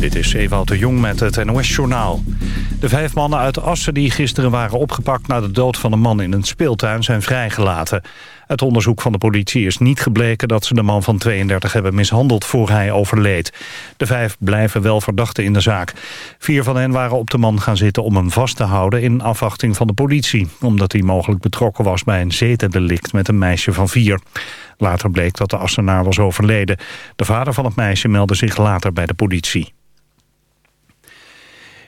Dit is Ewout de Jong met het NOS-journaal. De vijf mannen uit Assen die gisteren waren opgepakt... na de dood van een man in een speeltuin zijn vrijgelaten. Het onderzoek van de politie is niet gebleken... dat ze de man van 32 hebben mishandeld voor hij overleed. De vijf blijven wel verdachten in de zaak. Vier van hen waren op de man gaan zitten om hem vast te houden... in afwachting van de politie. Omdat hij mogelijk betrokken was bij een zetendelict met een meisje van vier. Later bleek dat de Assenaar was overleden. De vader van het meisje meldde zich later bij de politie.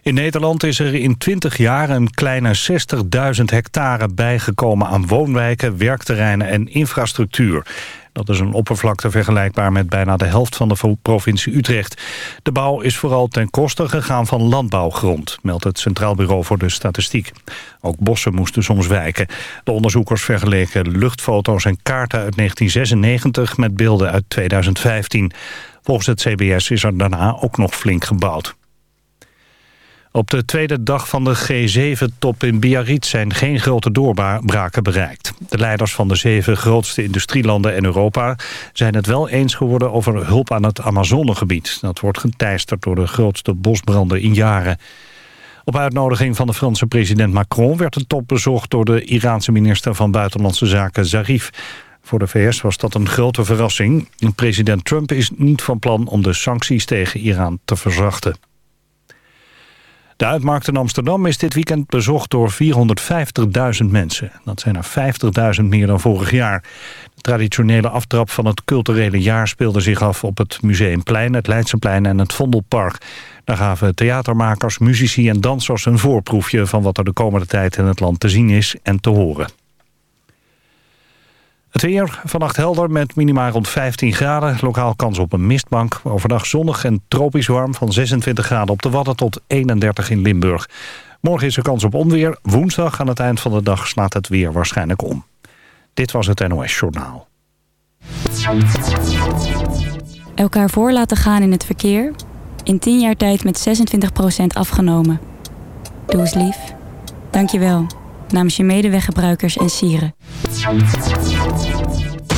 In Nederland is er in 20 jaar een kleine 60.000 hectare bijgekomen aan woonwijken, werkterreinen en infrastructuur. Dat is een oppervlakte vergelijkbaar met bijna de helft van de provincie Utrecht. De bouw is vooral ten koste gegaan van landbouwgrond, meldt het Centraal Bureau voor de Statistiek. Ook bossen moesten soms wijken. De onderzoekers vergeleken luchtfoto's en kaarten uit 1996 met beelden uit 2015. Volgens het CBS is er daarna ook nog flink gebouwd. Op de tweede dag van de G7-top in Biarritz zijn geen grote doorbraken bereikt. De leiders van de zeven grootste industrielanden en Europa zijn het wel eens geworden over hulp aan het Amazonegebied. Dat wordt geteisterd door de grootste bosbranden in jaren. Op uitnodiging van de Franse president Macron werd de top bezocht door de Iraanse minister van Buitenlandse Zaken Zarif. Voor de VS was dat een grote verrassing. President Trump is niet van plan om de sancties tegen Iran te verzachten. De uitmarkt in Amsterdam is dit weekend bezocht door 450.000 mensen. Dat zijn er 50.000 meer dan vorig jaar. De traditionele aftrap van het culturele jaar speelde zich af op het Museumplein, het Leidseplein en het Vondelpark. Daar gaven theatermakers, muzici en dansers een voorproefje van wat er de komende tijd in het land te zien is en te horen. Het weer vannacht helder met minimaal rond 15 graden. Lokaal kans op een mistbank. Overdag zonnig en tropisch warm van 26 graden op de Wadden tot 31 in Limburg. Morgen is er kans op onweer. Woensdag aan het eind van de dag slaat het weer waarschijnlijk om. Dit was het NOS Journaal. Elkaar voor laten gaan in het verkeer. In 10 jaar tijd met 26% afgenomen. Doe eens lief. Dank je wel namens je medeweggebruikers en sieren.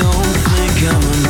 Don't think I'm ungrateful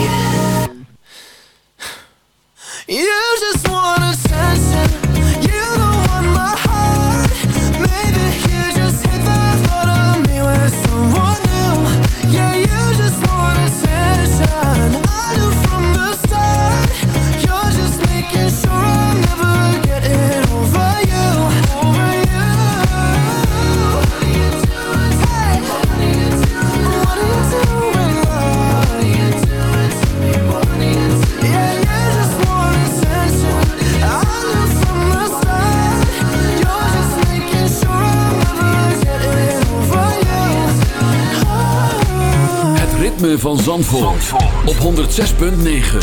van Zandvoort, Zandvoort. op 106.9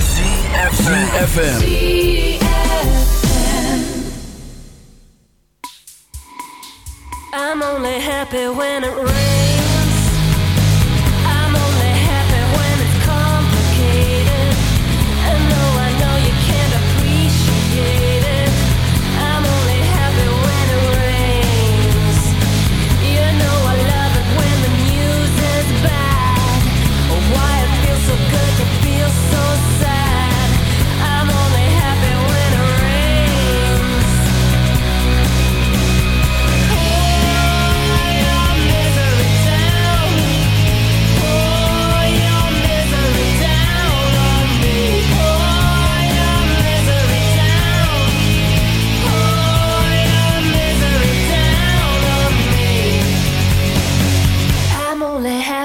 CFFM I'm only happy when it rains.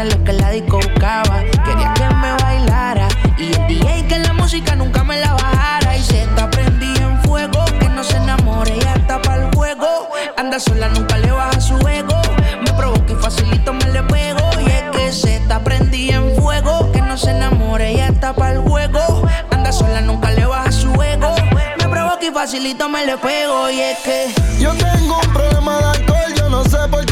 tenía lo que la disco buscaba. Quería que me bailara y el DJ que la música nunca me la bajara. Y se está prendida en fuego, que no se enamore, ya está para el juego. Anda sola, nunca le baja su ego. Me provoca y facilito me le pego. Y es que se está prendida en fuego, que no se enamore, ya está para el juego. Anda sola, nunca le baja su ego. Me provoca y facilito me le pego. Y es que yo tengo un problema de alcohol, yo no sé por qué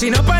si no para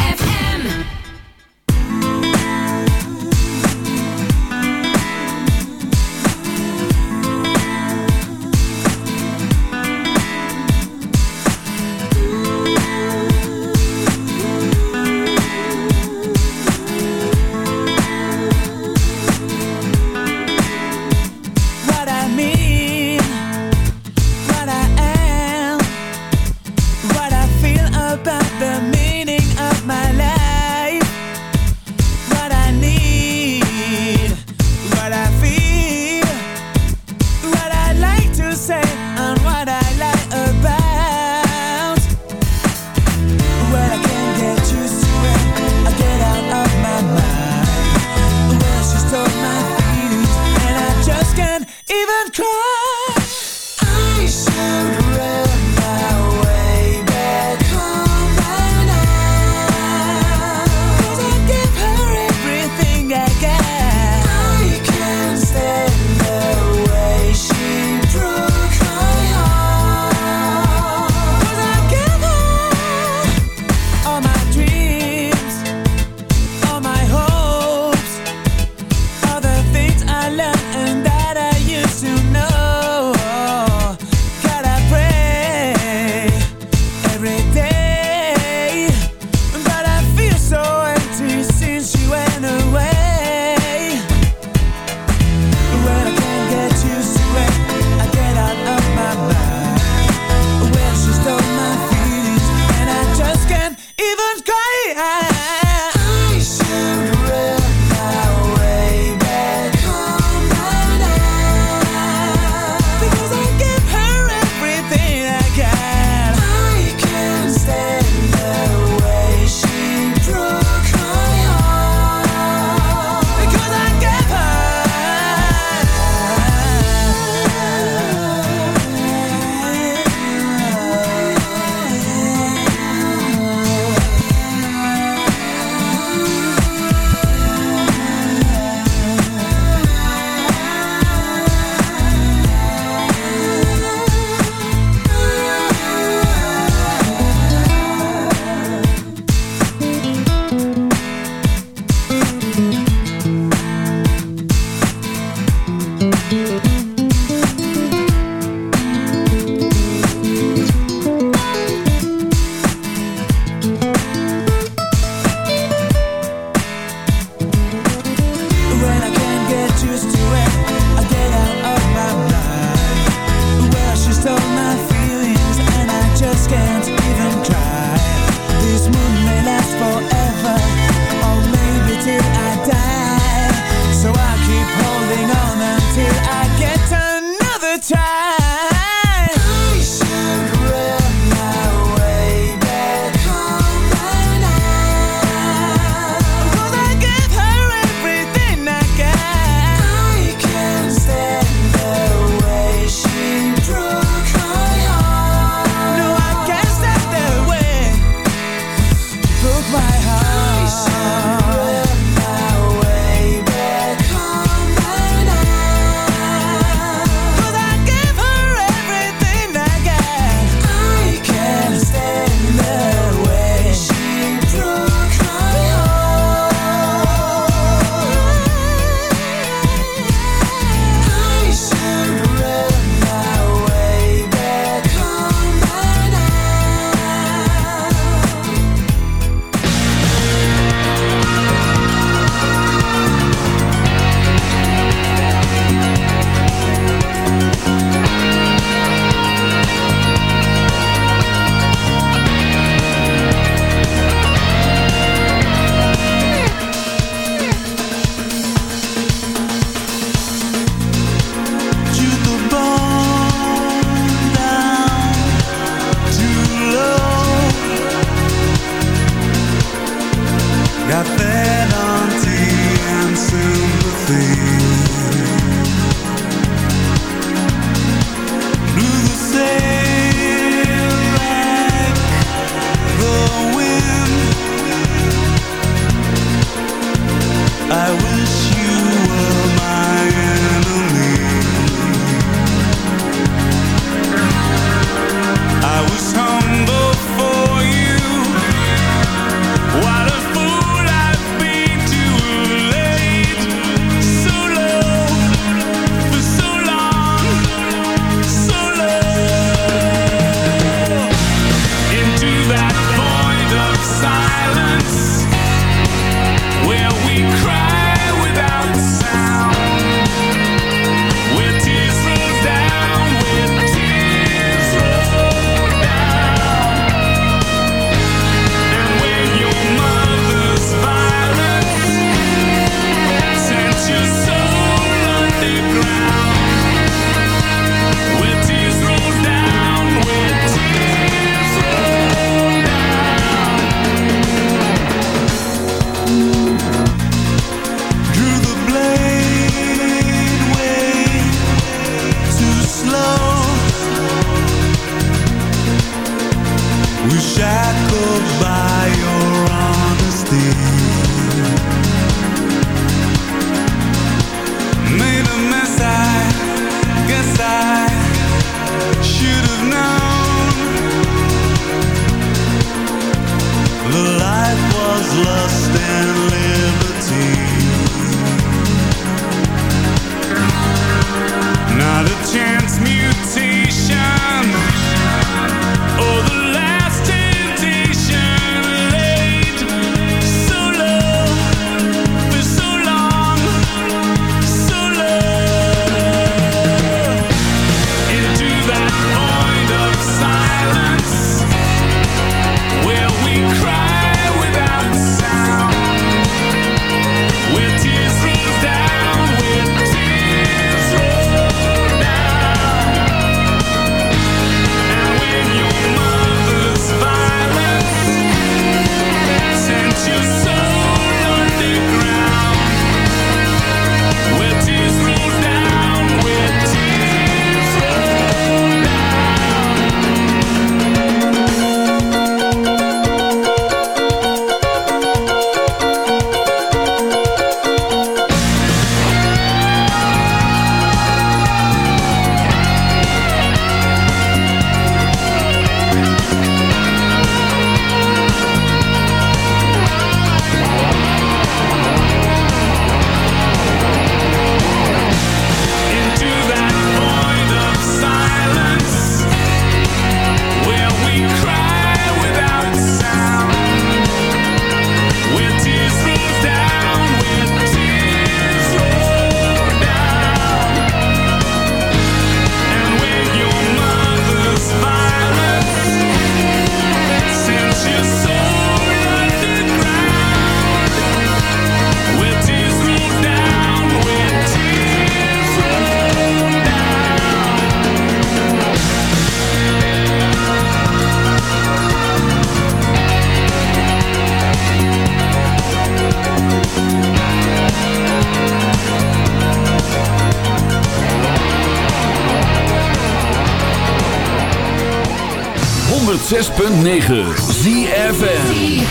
106.9 ZFM.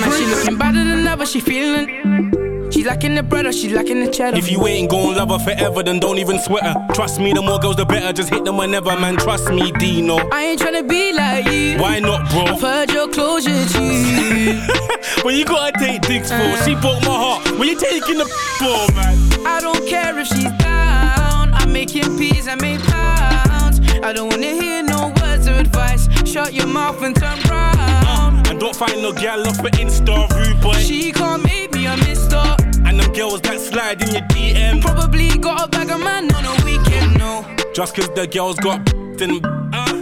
Man, she looking better than ever, she feeling. She lacking the bread or she lacking the cheddar. If you ain't gon' love her forever, then don't even sweat her. Trust me, the more girls, the better. Just hit them whenever, man. Trust me, Deno. I ain't tryna be like you. Why not, bro? I've heard your closure, G. when you gotta take dicks for, she broke my heart. When you taking the for, man? I don't care if she's down. I'm making peas, I make pounds. I don't wanna hear no words of advice. Shut your mouth and turn round. Uh, and don't find no gal off of Insta, rude boy. She can't make me a mister. And them girls that slide in your DM. Probably got a bag of man on a weekend, no. Just cause the girls got then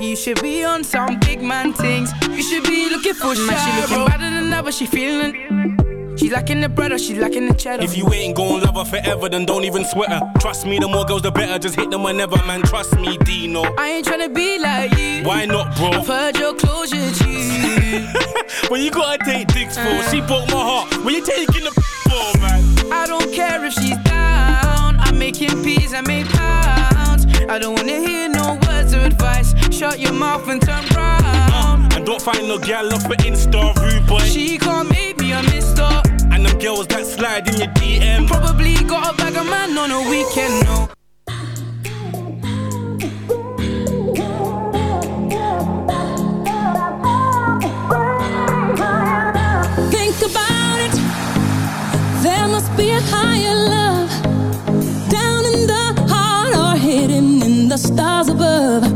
You should be on some big man things. You should be looking for shit. Man, she looking better than ever. She feeling. She lacking the bread or she lacking the cheddar. If you ain't gon' love her forever, then don't even sweat her. Trust me, the more girls, the better. Just hit them whenever, man. Trust me, Deno. I ain't tryna be like you. Why not, bro? I've heard your closure, G. When you gotta take dicks for, she broke my heart. When you taking the for, man? I don't care if she's down. I'm making peas, I make pounds. I don't wanna hear no words of advice. Shut your mouth and turn round. Uh, and don't find no gal off for Insta rude boy. She can't make me a mister. And them girls that slide in your DM. Probably got a bag of man on a weekend, no. Think about it. There must be a higher love down in the heart or hidden in the stars above.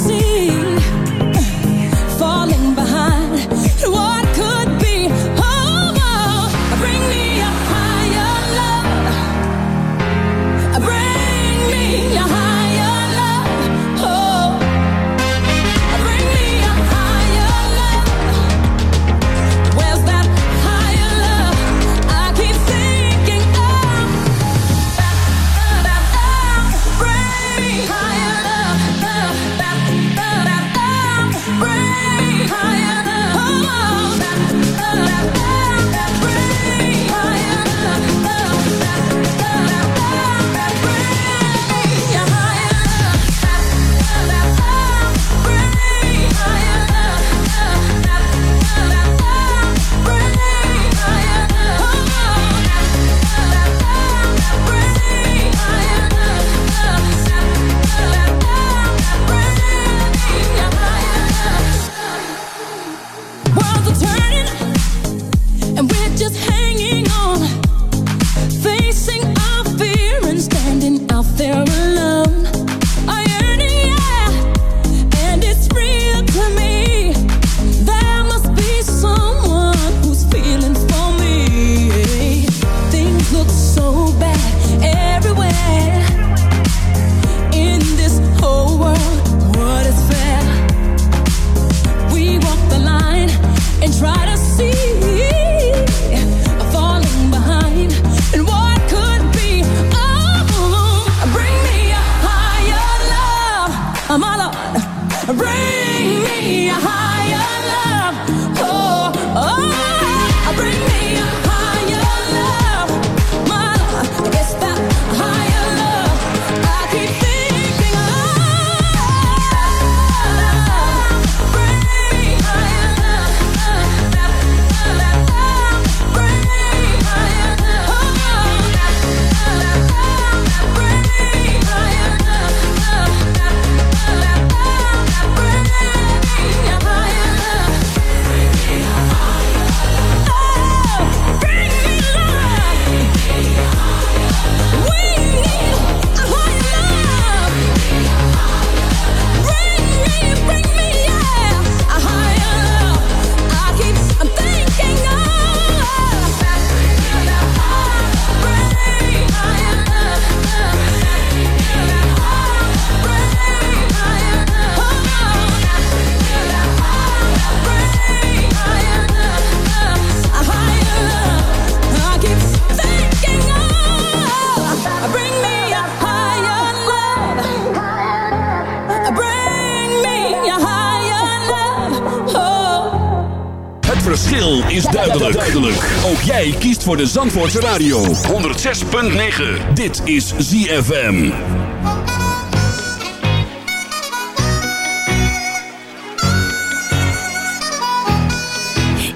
kiest voor de Zandvoortse Radio. 106.9. Dit is ZFM.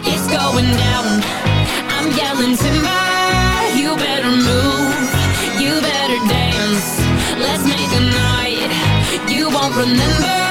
It's going down. I'm yelling timber. You better move. You better dance. Let's make a night. You won't remember.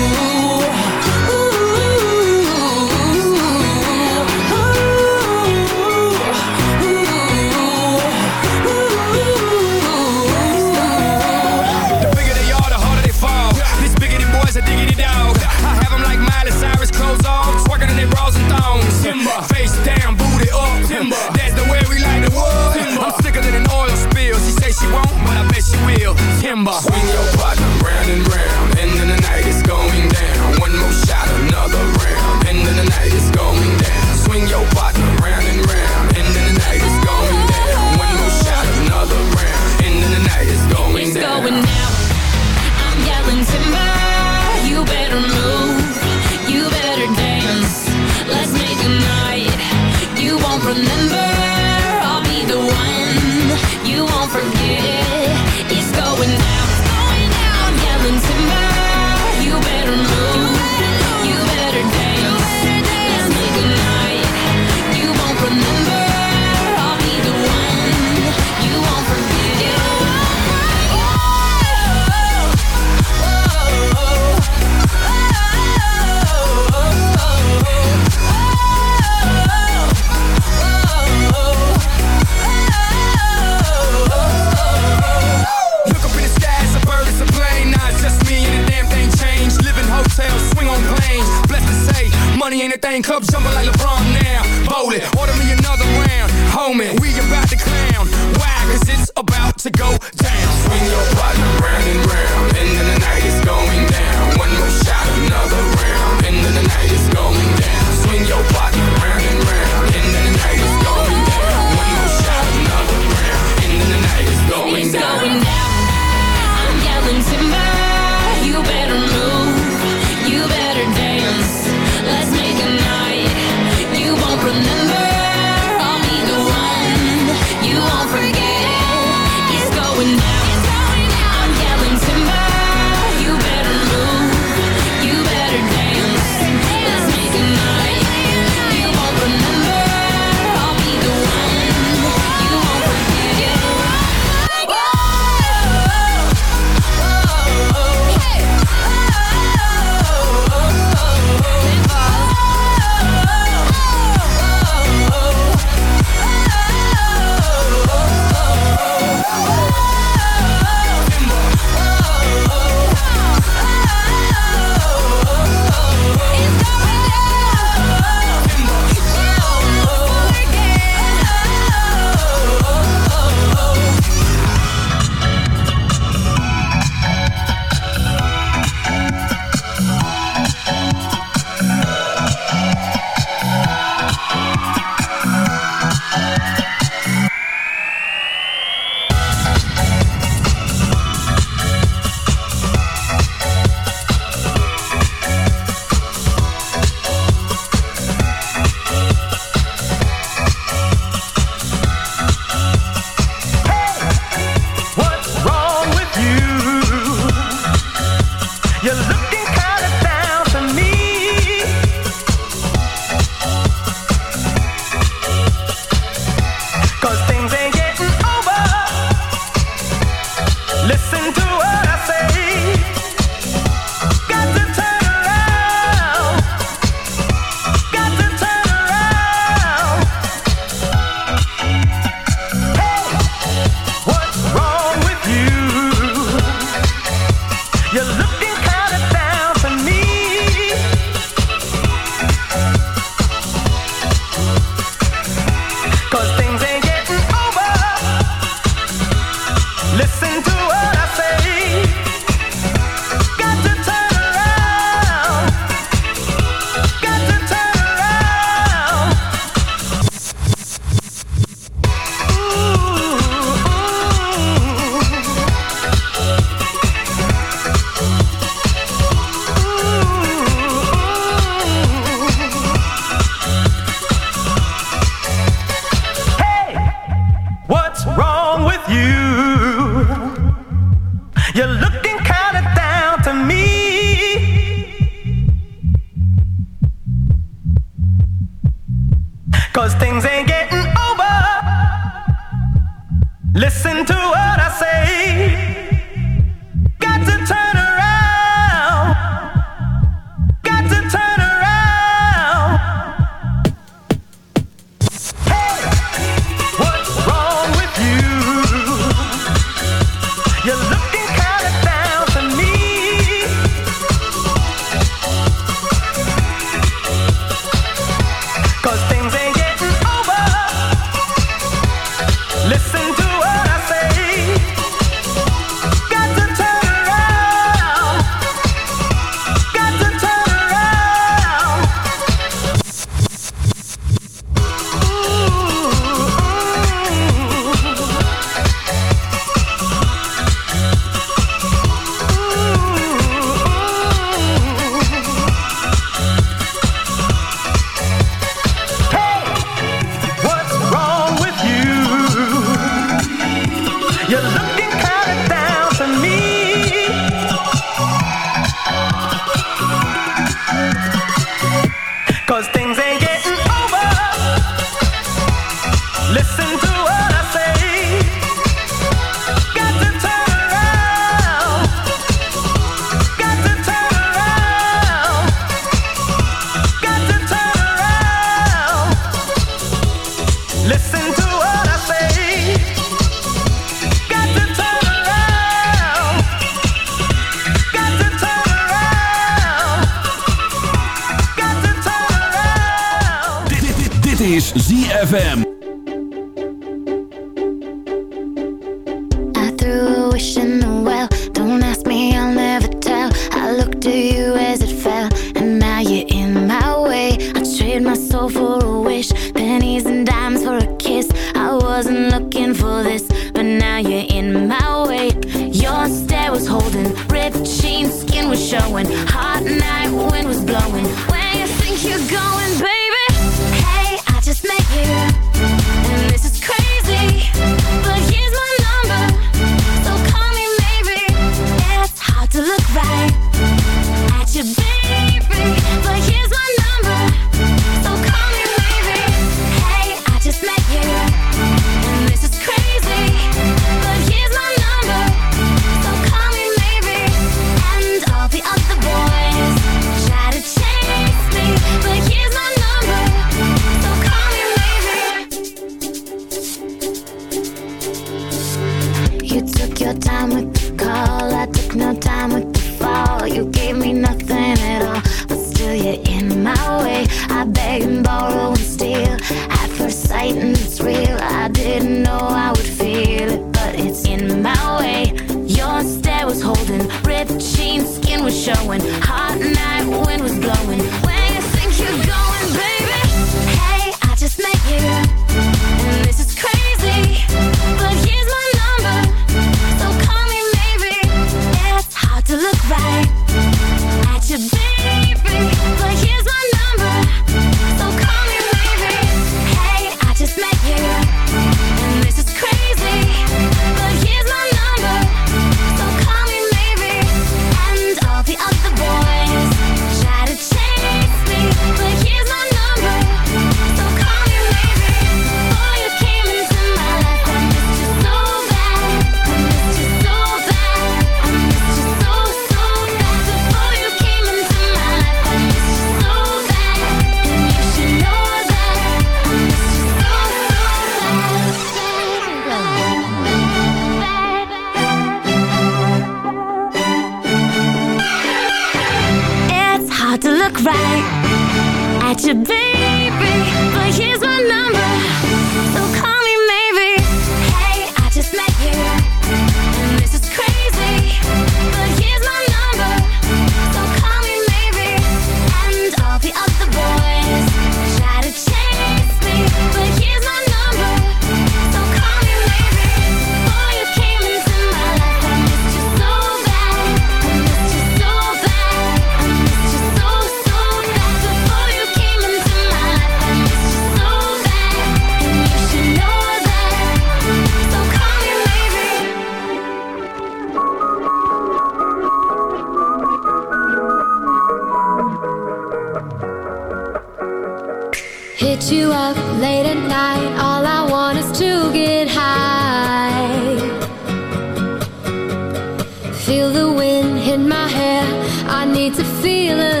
feeling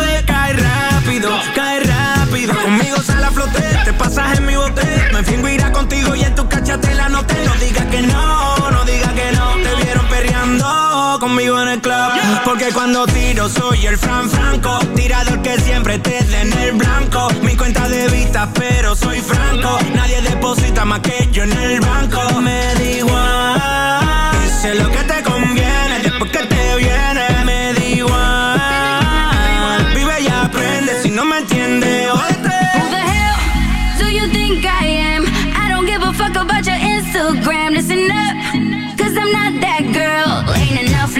cuando tiro soy el Fran Franco. Tirador que siempre te den el blanco. Mi cuenta de vista, pero soy franco. Nadie deposita más que yo en el banco. Me da igual. Hice lo que te conviene, después que te viene. Me da igual. Vive y aprende si no me entiende. Oíste. Who the hell do you think I am? I don't give a fuck about your Instagram. Listen up, cause I'm not that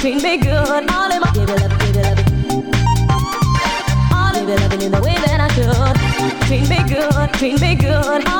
treat me good. All in my give it up, give it up. All in loving in the way that I should. Treat me good, treat me good. All